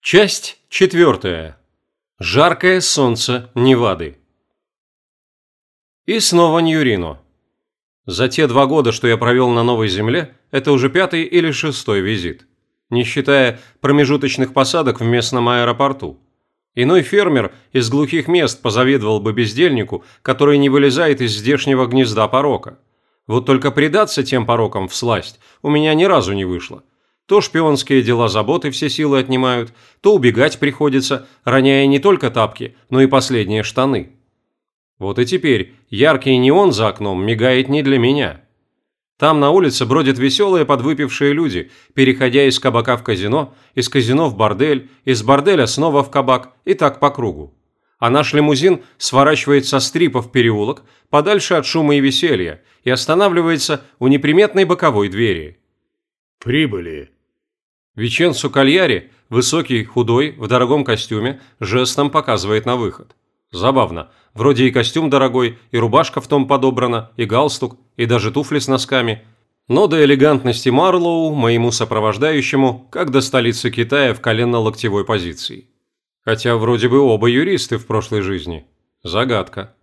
Часть четвертая. Жаркое солнце Невады. И снова Ньюрино. За те два года, что я провел на Новой Земле, это уже пятый или шестой визит. Не считая промежуточных посадок в местном аэропорту. Иной фермер из глухих мест позавидовал бы бездельнику, который не вылезает из здешнего гнезда порока. Вот только предаться тем порокам в сласть у меня ни разу не вышло. То шпионские дела заботы все силы отнимают, то убегать приходится, роняя не только тапки, но и последние штаны. Вот и теперь яркий неон за окном мигает не для меня. Там на улице бродят веселые подвыпившие люди, переходя из кабака в казино, из казино в бордель, из борделя снова в кабак и так по кругу. А наш лимузин сворачивает со стрипа в переулок, подальше от шума и веселья, и останавливается у неприметной боковой двери. «Прибыли», Веченцу Кальяри, высокий, худой, в дорогом костюме, жестом показывает на выход. Забавно. Вроде и костюм дорогой, и рубашка в том подобрана, и галстук, и даже туфли с носками. Но до элегантности Марлоу, моему сопровождающему, как до столицы Китая в коленно-локтевой позиции. Хотя вроде бы оба юристы в прошлой жизни. Загадка.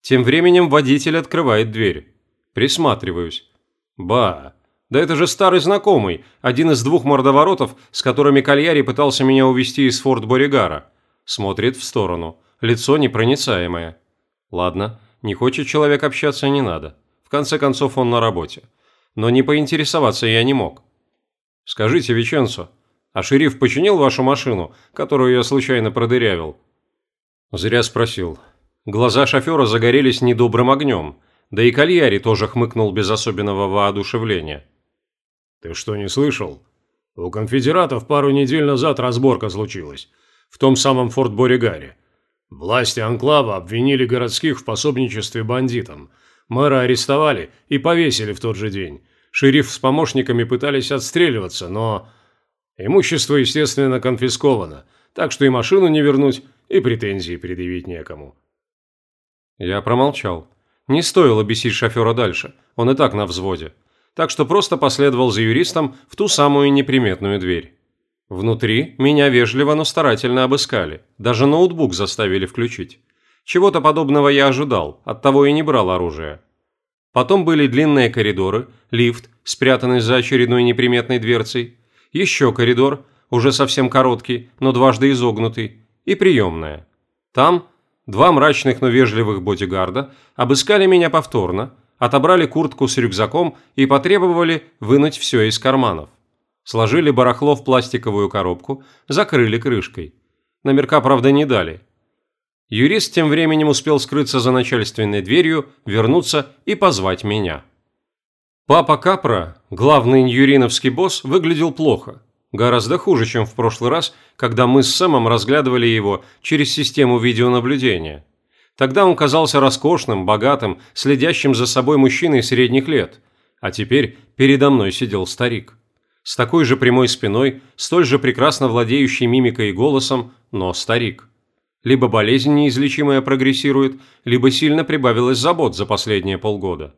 Тем временем водитель открывает дверь. Присматриваюсь. Ба, да это же старый знакомый, один из двух мордоворотов, с которыми Кальяри пытался меня увезти из форт Боригара. Смотрит в сторону, лицо непроницаемое. Ладно, не хочет человек общаться, не надо. В конце концов, он на работе. Но не поинтересоваться я не мог. Скажите, Веченцо, а шериф починил вашу машину, которую я случайно продырявил? Зря спросил. Глаза шофера загорелись недобрым огнем, да и Кальяри тоже хмыкнул без особенного воодушевления. «Ты что, не слышал? У конфедератов пару недель назад разборка случилась. В том самом форт Боригаре. Власти Анклава обвинили городских в пособничестве бандитам. Мэра арестовали и повесили в тот же день. Шериф с помощниками пытались отстреливаться, но... Имущество, естественно, конфисковано, так что и машину не вернуть, и претензии предъявить некому. Я промолчал. Не стоило бесить шофера дальше, он и так на взводе так что просто последовал за юристом в ту самую неприметную дверь. Внутри меня вежливо, но старательно обыскали, даже ноутбук заставили включить. Чего-то подобного я ожидал, оттого и не брал оружие. Потом были длинные коридоры, лифт, спрятанный за очередной неприметной дверцей, еще коридор, уже совсем короткий, но дважды изогнутый, и приемная. Там два мрачных, но вежливых бодигарда обыскали меня повторно, отобрали куртку с рюкзаком и потребовали вынуть все из карманов. Сложили барахло в пластиковую коробку, закрыли крышкой. Номерка, правда, не дали. Юрист тем временем успел скрыться за начальственной дверью, вернуться и позвать меня. Папа Капра, главный юриновский босс, выглядел плохо. Гораздо хуже, чем в прошлый раз, когда мы с Сэмом разглядывали его через систему видеонаблюдения. Тогда он казался роскошным, богатым, следящим за собой мужчиной средних лет. А теперь передо мной сидел старик. С такой же прямой спиной, столь же прекрасно владеющий мимикой и голосом, но старик. Либо болезнь неизлечимая прогрессирует, либо сильно прибавилось забот за последние полгода.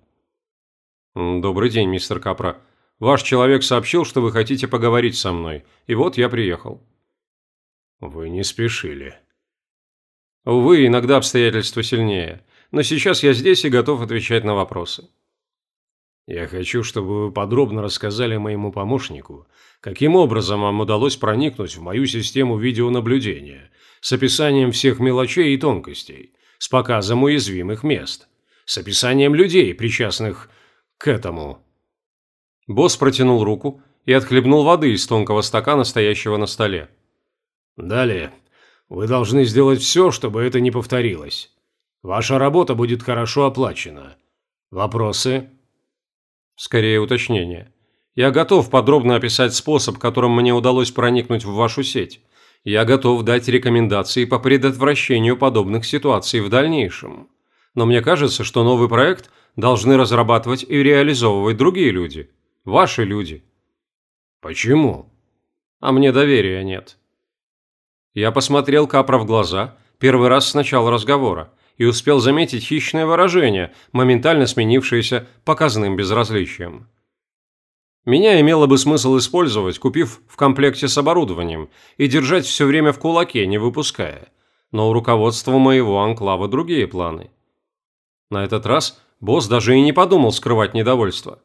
«Добрый день, мистер Капра. Ваш человек сообщил, что вы хотите поговорить со мной, и вот я приехал». «Вы не спешили», Увы, иногда обстоятельства сильнее. Но сейчас я здесь и готов отвечать на вопросы. Я хочу, чтобы вы подробно рассказали моему помощнику, каким образом вам удалось проникнуть в мою систему видеонаблюдения с описанием всех мелочей и тонкостей, с показом уязвимых мест, с описанием людей, причастных к этому. Босс протянул руку и отхлебнул воды из тонкого стакана, стоящего на столе. Далее вы должны сделать все, чтобы это не повторилось. Ваша работа будет хорошо оплачена. Вопросы? Скорее уточнение. Я готов подробно описать способ, которым мне удалось проникнуть в вашу сеть. Я готов дать рекомендации по предотвращению подобных ситуаций в дальнейшем. Но мне кажется, что новый проект должны разрабатывать и реализовывать другие люди. Ваши люди. Почему? А мне доверия нет. Я посмотрел Капра в глаза, первый раз с начала разговора, и успел заметить хищное выражение, моментально сменившееся показным безразличием. Меня имело бы смысл использовать, купив в комплекте с оборудованием, и держать все время в кулаке, не выпуская. Но у руководства моего анклава другие планы. На этот раз босс даже и не подумал скрывать недовольство.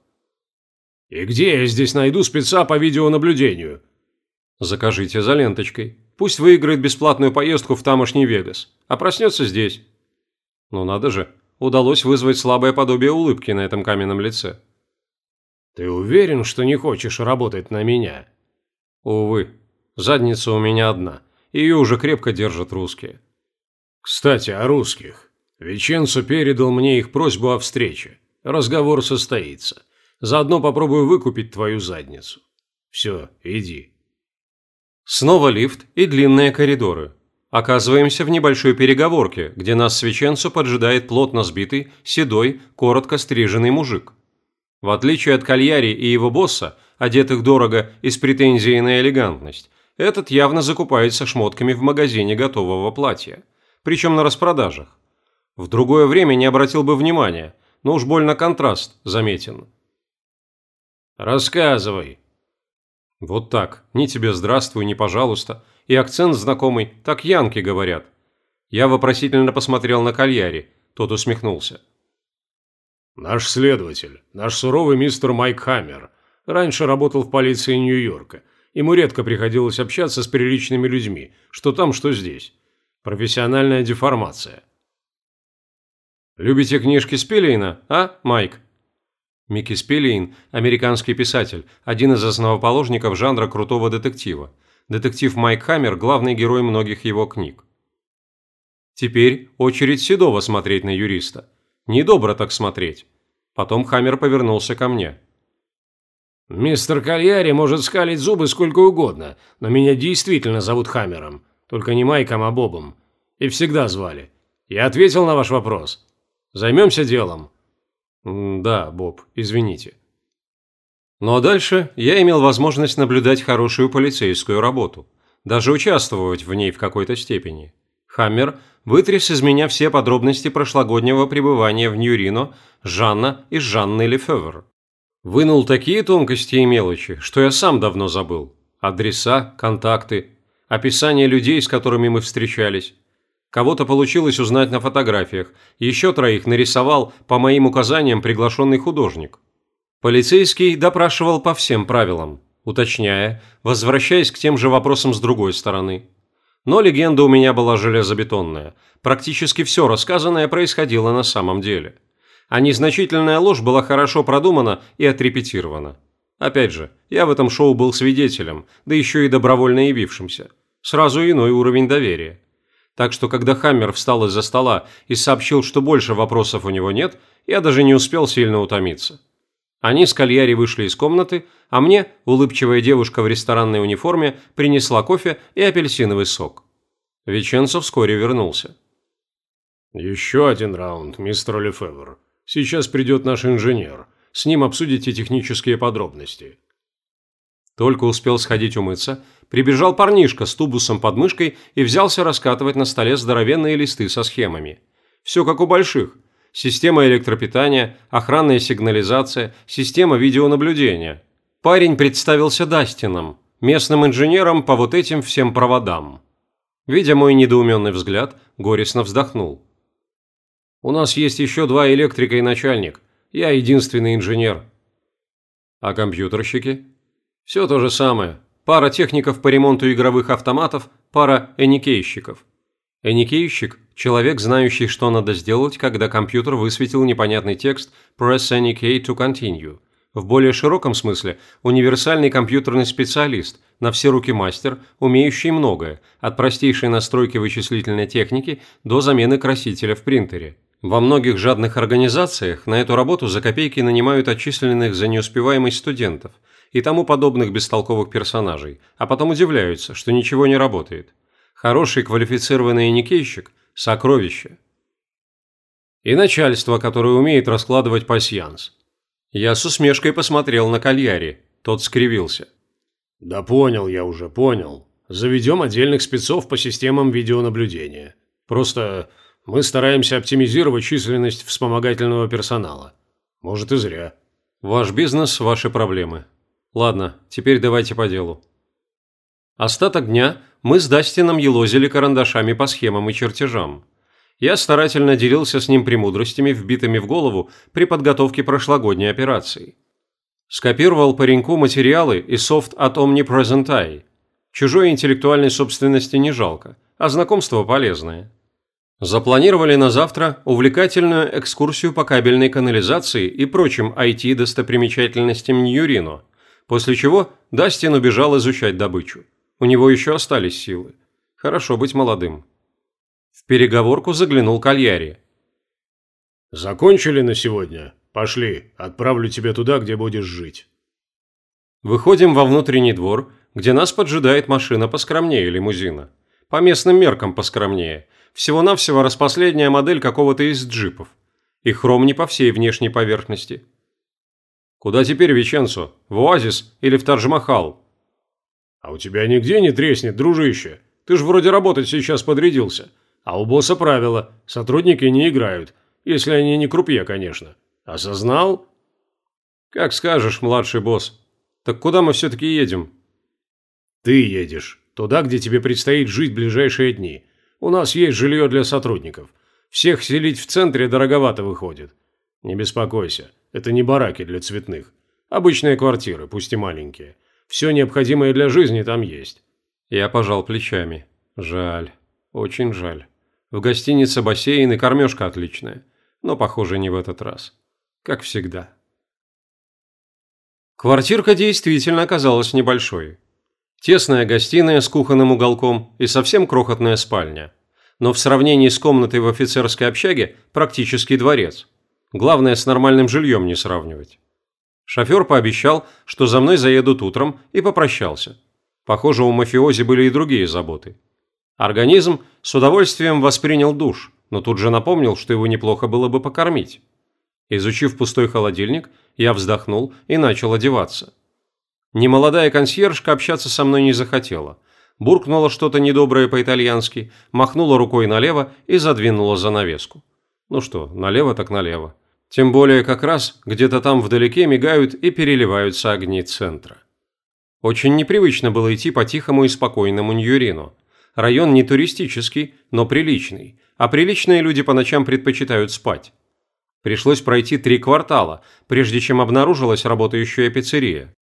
«И где я здесь найду спеца по видеонаблюдению?» «Закажите за ленточкой. Пусть выиграет бесплатную поездку в тамошний Вегас, а проснется здесь». Ну надо же, удалось вызвать слабое подобие улыбки на этом каменном лице. «Ты уверен, что не хочешь работать на меня?» «Увы, задница у меня одна. Ее уже крепко держат русские». «Кстати, о русских. Веченцо передал мне их просьбу о встрече. Разговор состоится. Заодно попробую выкупить твою задницу. Все, иди». Снова лифт и длинные коридоры. Оказываемся в небольшой переговорке, где нас с Веченцо поджидает плотно сбитый, седой, коротко стриженный мужик. В отличие от Кальяри и его босса, одетых дорого и с претензией на элегантность, этот явно закупается шмотками в магазине готового платья. Причем на распродажах. В другое время не обратил бы внимания, но уж больно контраст заметен. «Рассказывай». Вот так. Ни тебе здравствуй, ни пожалуйста. И акцент знакомый, так янки говорят. Я вопросительно посмотрел на Кальяри. Тот усмехнулся. Наш следователь, наш суровый мистер Майк Хаммер, раньше работал в полиции Нью-Йорка. Ему редко приходилось общаться с приличными людьми, что там, что здесь. Профессиональная деформация. Любите книжки Спилейна, а, Майк? Микки Спилейн – американский писатель, один из основоположников жанра крутого детектива. Детектив Майк Хаммер – главный герой многих его книг. Теперь очередь Седова смотреть на юриста. Недобро так смотреть. Потом Хаммер повернулся ко мне. «Мистер Кальяри может скалить зубы сколько угодно, но меня действительно зовут Хаммером. Только не Майком, а Бобом. И всегда звали. Я ответил на ваш вопрос. Займемся делом». «Да, Боб, извините». Ну а дальше я имел возможность наблюдать хорошую полицейскую работу, даже участвовать в ней в какой-то степени. Хаммер вытряс из меня все подробности прошлогоднего пребывания в Ньюрино Жанна и Жанны Лефевр. Вынул такие тонкости и мелочи, что я сам давно забыл. Адреса, контакты, описание людей, с которыми мы встречались. Кого-то получилось узнать на фотографиях, еще троих нарисовал по моим указаниям приглашенный художник. Полицейский допрашивал по всем правилам, уточняя, возвращаясь к тем же вопросам с другой стороны. Но легенда у меня была железобетонная. Практически все рассказанное происходило на самом деле. А незначительная ложь была хорошо продумана и отрепетирована. Опять же, я в этом шоу был свидетелем, да еще и добровольно явившимся. Сразу иной уровень доверия. Так что, когда Хаммер встал из-за стола и сообщил, что больше вопросов у него нет, я даже не успел сильно утомиться. Они с Кальяри вышли из комнаты, а мне, улыбчивая девушка в ресторанной униформе, принесла кофе и апельсиновый сок. Веченцо вскоре вернулся. «Еще один раунд, мистер Лефевр. Сейчас придет наш инженер. С ним обсудите технические подробности». Только успел сходить умыться, прибежал парнишка с тубусом под мышкой и взялся раскатывать на столе здоровенные листы со схемами. Все как у больших – система электропитания, охранная сигнализация, система видеонаблюдения. Парень представился Дастином, местным инженером по вот этим всем проводам. Видя мой недоуменный взгляд, горестно вздохнул. «У нас есть еще два электрика и начальник. Я единственный инженер». «А компьютерщики?» «Все то же самое. Пара техников по ремонту игровых автоматов, пара эникейщиков. Эникейщик – человек, знающий, что надо сделать, когда компьютер высветил непонятный текст «Press any key to continue». В более широком смысле – универсальный компьютерный специалист, на все руки мастер, умеющий многое, от простейшей настройки вычислительной техники до замены красителя в принтере. Во многих жадных организациях на эту работу за копейки нанимают отчисленных за неуспеваемость студентов и тому подобных бестолковых персонажей, а потом удивляются, что ничего не работает. Хороший квалифицированный никейщик – сокровище. И начальство, которое умеет раскладывать пасьянс. Я с усмешкой посмотрел на Кальяри, тот скривился. «Да понял я уже, понял. Заведем отдельных спецов по системам видеонаблюдения. Просто мы стараемся оптимизировать численность вспомогательного персонала. Может и зря». «Ваш бизнес – ваши проблемы. Ладно, теперь давайте по делу. Остаток дня мы с Дастином елозили карандашами по схемам и чертежам. Я старательно делился с ним премудростями, вбитыми в голову при подготовке прошлогодней операции. Скопировал пареньку материалы и софт от Omnipresent Eye. Чужой интеллектуальной собственности не жалко, а знакомство полезное. Запланировали на завтра увлекательную экскурсию по кабельной канализации и прочим IT-достопримечательностям Ньюрино, после чего Дастин убежал изучать добычу. У него еще остались силы. Хорошо быть молодым. В переговорку заглянул Кальяри. «Закончили на сегодня? Пошли, отправлю тебя туда, где будешь жить». Выходим во внутренний двор, где нас поджидает машина поскромнее лимузина. По местным меркам поскромнее – всего-навсего распоследняя модель какого-то из джипов. И хром не по всей внешней поверхности. Куда теперь, Веченцо? В Оазис или в Тадж-Махал? А у тебя нигде не треснет, дружище. Ты ж вроде работать сейчас подрядился. А у босса правило – сотрудники не играют. Если они не крупье, конечно. Осознал? Как скажешь, младший босс. Так куда мы все-таки едем? Ты едешь. Туда, где тебе предстоит жить ближайшие дни. У нас есть жилье для сотрудников. Всех селить в центре дороговато выходит. Не беспокойся, это не бараки для цветных. Обычные квартиры, пусть и маленькие. Все необходимое для жизни там есть. Я пожал плечами. Жаль. Очень жаль. В гостинице бассейн и кормежка отличная. Но, похоже, не в этот раз. Как всегда. Квартирка действительно оказалась небольшой. Тесная гостиная с кухонным уголком и совсем крохотная спальня. Но в сравнении с комнатой в офицерской общаге практически дворец. Главное, с нормальным жильем не сравнивать. Шофер пообещал, что за мной заедут утром, и попрощался. Похоже, у мафиози были и другие заботы. Организм с удовольствием воспринял душ, но тут же напомнил, что его неплохо было бы покормить. Изучив пустой холодильник, я вздохнул и начал одеваться. Немолодая консьержка общаться со мной не захотела. Буркнула что-то недоброе по-итальянски, махнула рукой налево и задвинула занавеску. Ну что, налево так налево. Тем более как раз где-то там вдалеке мигают и переливаются огни центра. Очень непривычно было идти по тихому и спокойному Ньюрину. Район не туристический, но приличный, а приличные люди по ночам предпочитают спать. Пришлось пройти три квартала, прежде чем обнаружилась работающая пиццерия.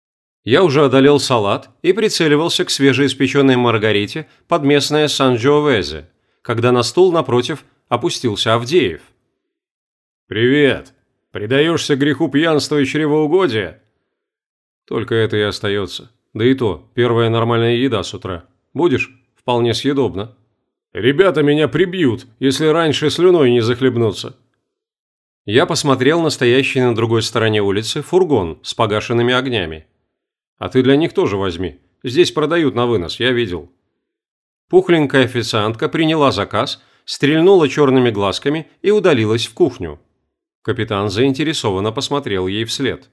Я уже одолел салат и прицеливался к свежеиспеченной маргарите под местное Сан-Джовезе, когда на стул напротив опустился Авдеев. «Привет! Предаешься греху пьянства и чревоугодия?» «Только это и остается. Да и то, первая нормальная еда с утра. Будешь? Вполне съедобно». «Ребята меня прибьют, если раньше слюной не захлебнуться». Я посмотрел на стоящий на другой стороне улицы фургон с погашенными огнями. А ты для них тоже возьми. Здесь продают на вынос, я видел». Пухленькая официантка приняла заказ, стрельнула черными глазками и удалилась в кухню. Капитан заинтересованно посмотрел ей вслед.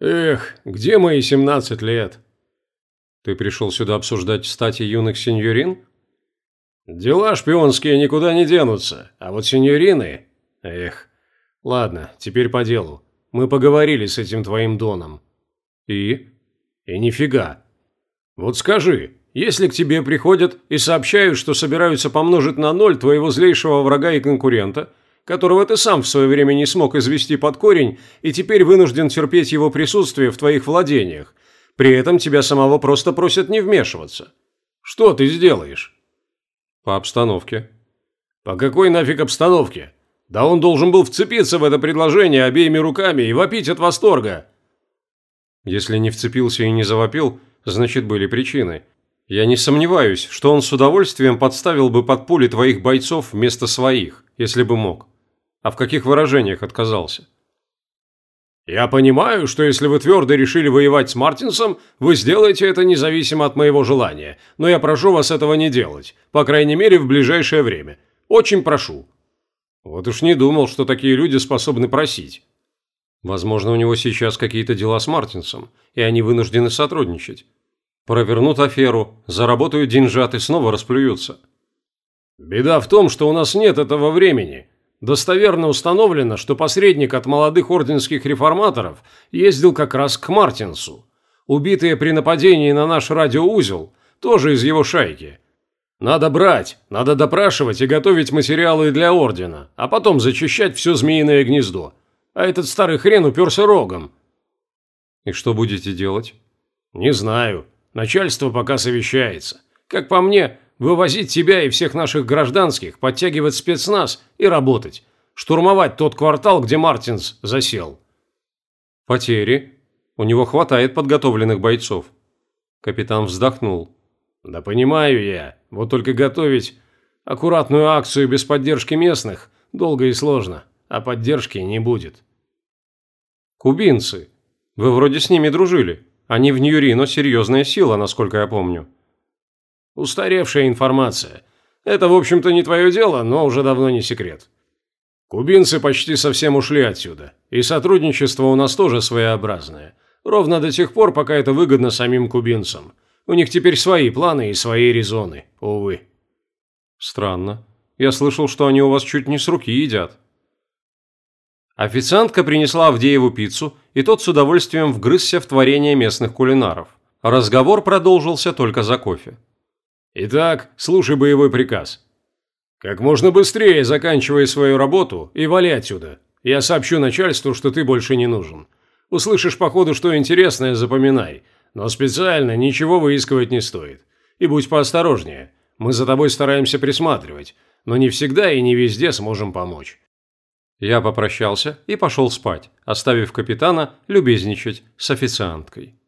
«Эх, где мои 17 лет?» «Ты пришел сюда обсуждать стати юных сеньорин?» «Дела шпионские никуда не денутся, а вот сеньорины...» «Эх, ладно, теперь по делу. Мы поговорили с этим твоим Доном». «И?» И нифига. Вот скажи, если к тебе приходят и сообщают, что собираются помножить на ноль твоего злейшего врага и конкурента, которого ты сам в свое время не смог извести под корень и теперь вынужден терпеть его присутствие в твоих владениях, при этом тебя самого просто просят не вмешиваться. Что ты сделаешь? По обстановке. По какой нафиг обстановке? Да он должен был вцепиться в это предложение обеими руками и вопить от восторга. Если не вцепился и не завопил, значит были причины. Я не сомневаюсь, что он с удовольствием подставил бы под пули твоих бойцов вместо своих, если бы мог. А в каких выражениях отказался? Я понимаю, что если вы твердо решили воевать с Мартинсом, вы сделаете это независимо от моего желания, но я прошу вас этого не делать, по крайней мере в ближайшее время. Очень прошу. Вот уж не думал, что такие люди способны просить. Возможно, у него сейчас какие-то дела с Мартинсом, и они вынуждены сотрудничать. Провернут аферу, заработают деньжат и снова расплюются. Беда в том, что у нас нет этого времени. Достоверно установлено, что посредник от молодых орденских реформаторов ездил как раз к Мартинсу. Убитые при нападении на наш радиоузел тоже из его шайки. Надо брать, надо допрашивать и готовить материалы для Ордена, а потом зачищать все змеиное гнездо. А этот старый хрен уперся рогом. И что будете делать? Не знаю. Начальство пока совещается. Как по мне, вывозить тебя и всех наших гражданских, подтягивать спецназ и работать. Штурмовать тот квартал, где Мартинс засел. Потери? У него хватает подготовленных бойцов. Капитан вздохнул. Да понимаю я. Вот только готовить аккуратную акцию без поддержки местных долго и сложно, а поддержки не будет. Кубинцы. Вы вроде с ними дружили. Они в Ньюрино серьезная сила, насколько я помню. Устаревшая информация. Это, в общем-то, не твое дело, но уже давно не секрет. Кубинцы почти совсем ушли отсюда, и сотрудничество у нас тоже своеобразное. Ровно до тех пор, пока это выгодно самим кубинцам. У них теперь свои планы и свои резоны, увы. Странно. Я слышал, что они у вас чуть не с руки едят. Официантка принесла Авдееву пиццу, и тот с удовольствием вгрызся в творение местных кулинаров. Разговор продолжился только за кофе. «Итак, слушай боевой приказ. Как можно быстрее заканчивай свою работу и вали отсюда. Я сообщу начальству, что ты больше не нужен. Услышишь по ходу что интересное, запоминай. Но специально ничего выискивать не стоит. И будь поосторожнее. Мы за тобой стараемся присматривать, но не всегда и не везде сможем помочь. Я попрощался и пошел спать, оставив капитана любезничать с официанткой.